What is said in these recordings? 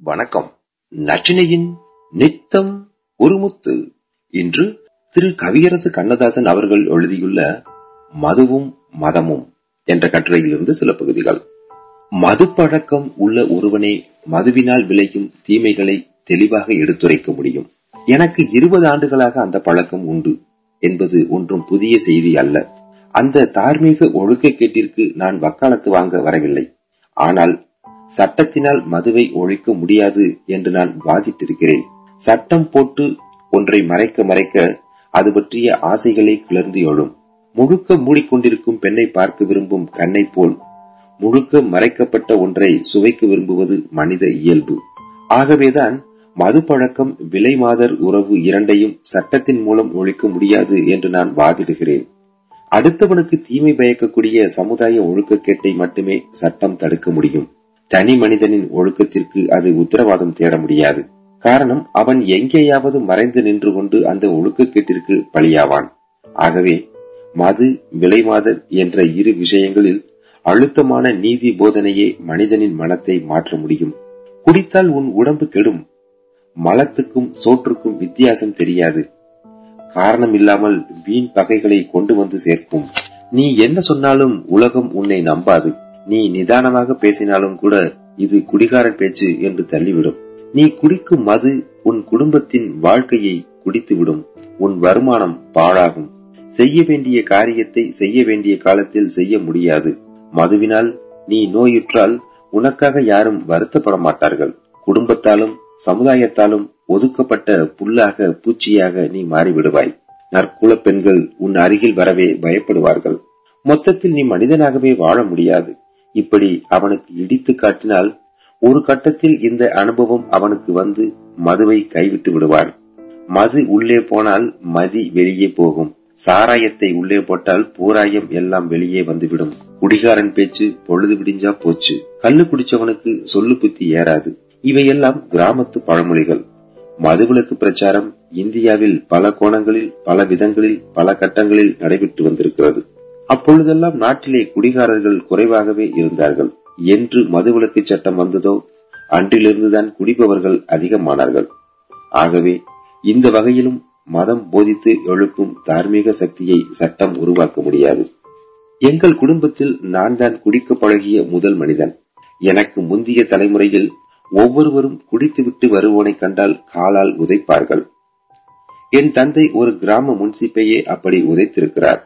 வணக்கம். நச்சினையின் நித்தம் ஒருமுத்து இன்று திரு கவியரசு கண்ணதாசன் அவர்கள் எழுதியுள்ள மதுவும் மதமும் என்ற கட்டுரையிலிருந்து சில பகுதிகள். மது பழக்கம் உள்ள ஒருவனே மதுவினால் விளையும் தீமைகளை தெளிவாக எடுத்துரைக்க முடியும். எனக்கு இருபது ஆண்டுகளாக அந்த பழக்கம் உண்டு என்பது ஒன்றும் புதிய செய்தி அல்ல. அந்த தார்மீக ஒழுக்க கேட்டிற்கு நான் வக்காலத்து வாங்க வரவில்லை. ஆனால் சட்டத்தினால் மதுவை ஒழிக்க முடியாது என்று நான் வாதிட்டிருக்கிறேன். சட்டம் போட்டு ஒன்றை மறைக்க மறைக்க அது பற்றிய ஆசைகளை கிளர்ந்து எழும். முழுக்க மூடிக்கொண்டிருக்கும் பெண்ணை பார்க்க விரும்பும் கண்ணை போல் முழுக்க மறைக்கப்பட்ட ஒன்றை சுவைக்க விரும்புவது மனித இயல்பு. ஆகவேதான் மது பழக்கம் விலை மாதர் உறவு இரண்டையும் சட்டத்தின் மூலம் ஒழிக்க முடியாது என்று நான் வாதிடுகிறேன். அடுத்தவனுக்கு தீமை பயக்கக்கூடிய சமுதாய ஒழுக்கக்கேட்டை மட்டுமே சட்டம் தடுக்க முடியும். தனி மனிதனின் ஒழுக்கத்திற்கு அது உத்தரவாதம் தேட முடியாது. காரணம் அவன் எங்கேயாவது மறைந்து நின்று கொண்டு அந்த ஒழுக்கக்கேட்டிற்கு பலியாவான். ஆகவே மது விலைமாதல் என்ற இரு விஷயங்களில் அழுத்தமான நீதி போதனையே மனிதனின் மனத்தை மாற்ற முடியும். குடித்தால் உன் உடம்பு கெடும். மலத்துக்கும் சோற்றுக்கும் வித்தியாசம் தெரியாது. காரணம் இல்லாமல் வீண் பகைகளை கொண்டு வந்து சேர்க்கும். நீ என்ன சொன்னாலும் உலகம் உன்னை நம்பாது. நீ நிதானமாக பேசினாலும் கூட இது குடிகாரன் பேச்சு என்று தள்ளிவிடும். நீ குடிக்கும் மது உன் குடும்பத்தின் வாழ்க்கையை குடித்துவிடும். உன் வருமானம் பாழாகும். செய்ய வேண்டிய காரியத்தை செய்ய வேண்டிய காலத்தில் செய்ய முடியாது. மதுவினால் நீ நோயுற்றால் உனக்காக யாரும் வருத்தப்பட மாட்டார்கள். குடும்பத்தாலும் சமுதாயத்தாலும் ஒதுக்கப்பட்ட புல்லாக பூச்சியாக நீ மாறிவிடுவாய். நற்குல பெண்கள் உன் அருகில் வரவே பயப்படுவார்கள். மொத்தத்தில் நீ மனிதனாகவே வாழ முடியாது. இப்படி அவனுக்கு இடித்து காட்டினால் ஒரு கட்டத்தில் இந்த அனுபவம் அவனுக்கு வந்து மதுவை கைவிட்டு விடுவான். மது உள்ளே போனால் மதி வெளியே போகும். சாராயத்தை உள்ளே போட்டால் பூராயம் எல்லாம் வெளியே வந்துவிடும். குடிகாரன் பேச்சு பொழுது விடிஞ்சா போச்சு. கல்லு குடிச்சவனுக்கு சொல்லு புத்தி ஏறாது. இவையெல்லாம் கிராமத்து பழமொழிகள். மதுவிலக்கு பிரச்சாரம் இந்தியாவில் பல கோணங்களில் பல விதங்களில் பல கட்டங்களில் நடைபெற்று வந்திருக்கிறது. அப்பொழுதெல்லாம் நாட்டிலே குடிகாரர்கள் குறைவாகவே இருந்தார்கள். என்று மதுவிலக்கு சட்டம் வந்ததோ அன்றிலிருந்துதான் குடிப்பவர்கள் அதிகமானார்கள். ஆகவே இந்த வகையிலும் மதம் போதித்து எழுப்பும் தார்மீக சக்தியை சட்டம் உருவாக்க முடியாது. எங்கள் குடும்பத்தில் நான் தான் குடிக்க பழகிய முதல் மனிதன். எனக்கு முந்தைய தலைமுறையில் ஒவ்வொருவரும் குடித்துவிட்டு வருவோனை கண்டால் காலால் உதைப்பார்கள். என் தந்தை ஒரு கிராம முன்சிப்பையே அப்படி உதைத்திருக்கிறார்.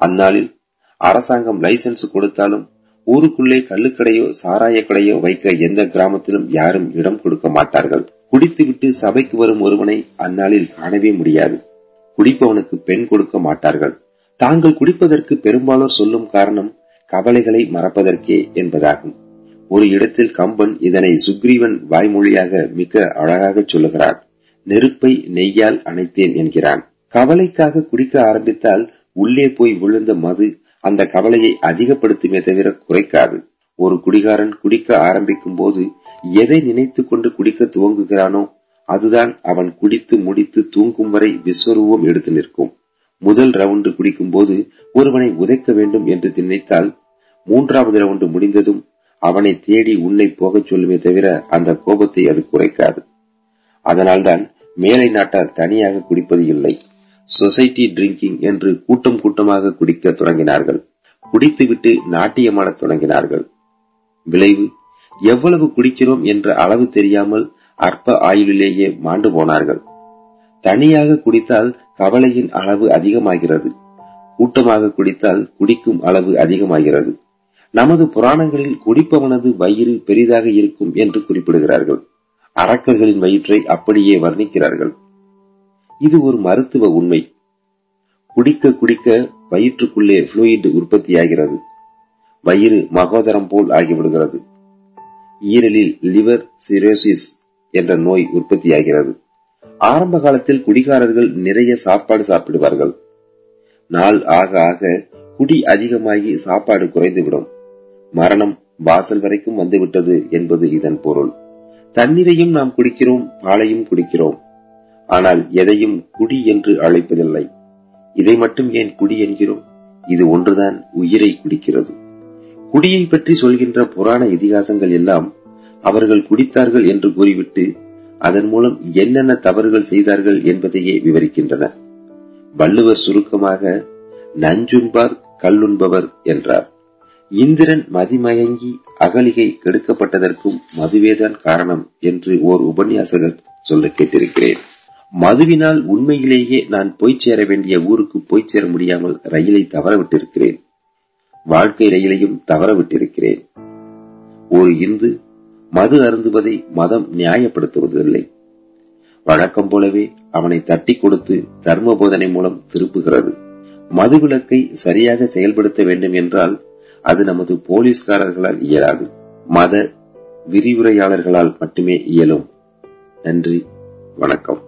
அந்நாளில் அரசாங்கம் லைசன்ஸ் கொடுத்தாலும் ஊருக்குள்ளே கள்ளுக்கடையோ சாராய கடையோ வைக்க எந்த கிராமத்திலும் யாரும் இடம் கொடுக்க மாட்டார்கள். குடித்துவிட்டு சபைக்கு வரும் ஒருவனை அந்நாளில் காணவே முடியாது. குடிப்பவனுக்கு பெண் கொடுக்க மாட்டார்கள். தாங்கள் குடிப்பதற்கு பெரும்பாலோர் சொல்லும் காரணம் கவலைகளை மறப்பதற்கே என்பதாகும். ஒரு இடத்தில் கம்பன் இதனை சுக்ரீவன் வாய்மொழியாக மிக அழகாக சொல்லுகிறான் நெருப்பை நெய்யால் அணைத்தேன் என்கிறான். கவலைக்காக குடிக்க ஆரம்பித்தால் உள்ளே போய் விழுந்த மது அந்த கவலையை அதிகப்படுத்துமே தவிர குறைக்காது. ஒரு குடிகாரன் குடிக்க ஆரம்பிக்கும் போது எதை நினைத்து கொண்டு குடிக்க துவங்குகிறானோ அதுதான் அவன் குடித்து முடித்து தூங்கும் வரை விஸ்வரூபம் எடுத்து நிற்கும். முதல் ரவுண்டு குடிக்கும் போது ஒருவனை உதைக்க வேண்டும் என்று நினைத்தால் மூன்றாவது ரவுண்டு முடிந்ததும் அவனை தேடி உன்னை போகச் சொல்லுமே தவிர அந்த கோபத்தை அது குறைக்காது. அதனால்தான் மேலை நாட்டார் தனியாக குடிப்பது இல்லை. சொசைட்டி ட்ரிங்கிங் என்று கூட்டம் கூட்டமாக குடிக்க தொடங்கினார்கள். குடித்துவிட்டு நாட்டியமான தொடங்கினார்கள். விளைவு எவ்வளவு குடிக்கிறோம் என்ற அளவு தெரியாமல் அற்ப ஆயுளிலேயே மாண்டு போனார்கள். தனியாக குடித்தால் கவலையின் அளவு அதிகமாகிறது. கூட்டமாக குடித்தால் குடிக்கும் அளவு அதிகமாகிறது. நமது புராணங்களில் குடிப்பவனது வயிறு பெரிதாக இருக்கும் என்று குறிப்பிடுகிறார்கள். அரக்கர்களின் வயிற்றை அப்படியே வர்ணிக்கிறார்கள். இது ஒரு மருத்துவ உண்மை. குடிக்க குடிக்க வயிற்றுக்குள்ளே புளூயிட் உற்பத்தியாகிறது. வயிறு மகோதரம் போல் ஆகிவிடுகிறது. ஈரலில் லிவர் சிரோசிஸ் என்ற நோய் உற்பத்தியாகிறது. ஆரம்ப காலத்தில் குடிகாரர்கள் நிறைய சாப்பாடு சாப்பிடுவார்கள். நாள் ஆக ஆக குடி அதிகமாகி சாப்பாடு குறைந்துவிடும். மரணம் வாசல் வரைக்கும் வந்துவிட்டது என்பது இதன் பொருள். தண்ணீரையும் நாம் குடிக்கிறோம் பாலையும் குடிக்கிறோம். ஆனால் எதையும் குடி என்று அழைப்பதில்லை. இதை மட்டும் ஏன் குடி என்கிறோம்? இது ஒன்றுதான் உயிரை குடிக்கிறது. குடியை பற்றி சொல்கின்ற புராண இதிகாசங்கள் எல்லாம் அவர்கள் குடித்தார்கள் என்று கூறிவிட்டு அதன் மூலம் என்னென்ன தவறுகள் செய்தார்கள் என்பதையே விவரிக்கின்றன. வள்ளுவர் சுருக்கமாக நஞ்சுண்பார் கல்லுண்பவர் என்றார். இந்திரன் மதிமயங்கி அகலிகை கெடுக்கப்பட்டதற்கும் மதுவேதான் காரணம் என்று ஓர் உபன்யாசகர் சொல்ல கேட்டிருக்கிறேன். மதுவினால் உண்மையிலேயே நான் போய் சேர வேண்டிய ஊருக்கு போய் சேர முடியாமல் ரயிலை தவறவிட்டிருக்கிறேன். வாழ்க்கை ரயிலையும் தவறவிட்டிருக்கிறேன். ஒரு இந்து மது அருந்துவதை மதம் நியாயப்படுத்துவதில்லை. வழக்கம் போலவே அவனை தட்டி கொடுத்து தர்ம போதனை மூலம் திருப்புகிறது. மதுவிலக்கை சரியாக செயல்படுத்த வேண்டும் என்றால் அது நமது போலீஸ்காரர்களால் இயலாது. மத விரிவுரையாளர்களால் மட்டுமே இயலும். நன்றி வணக்கம்.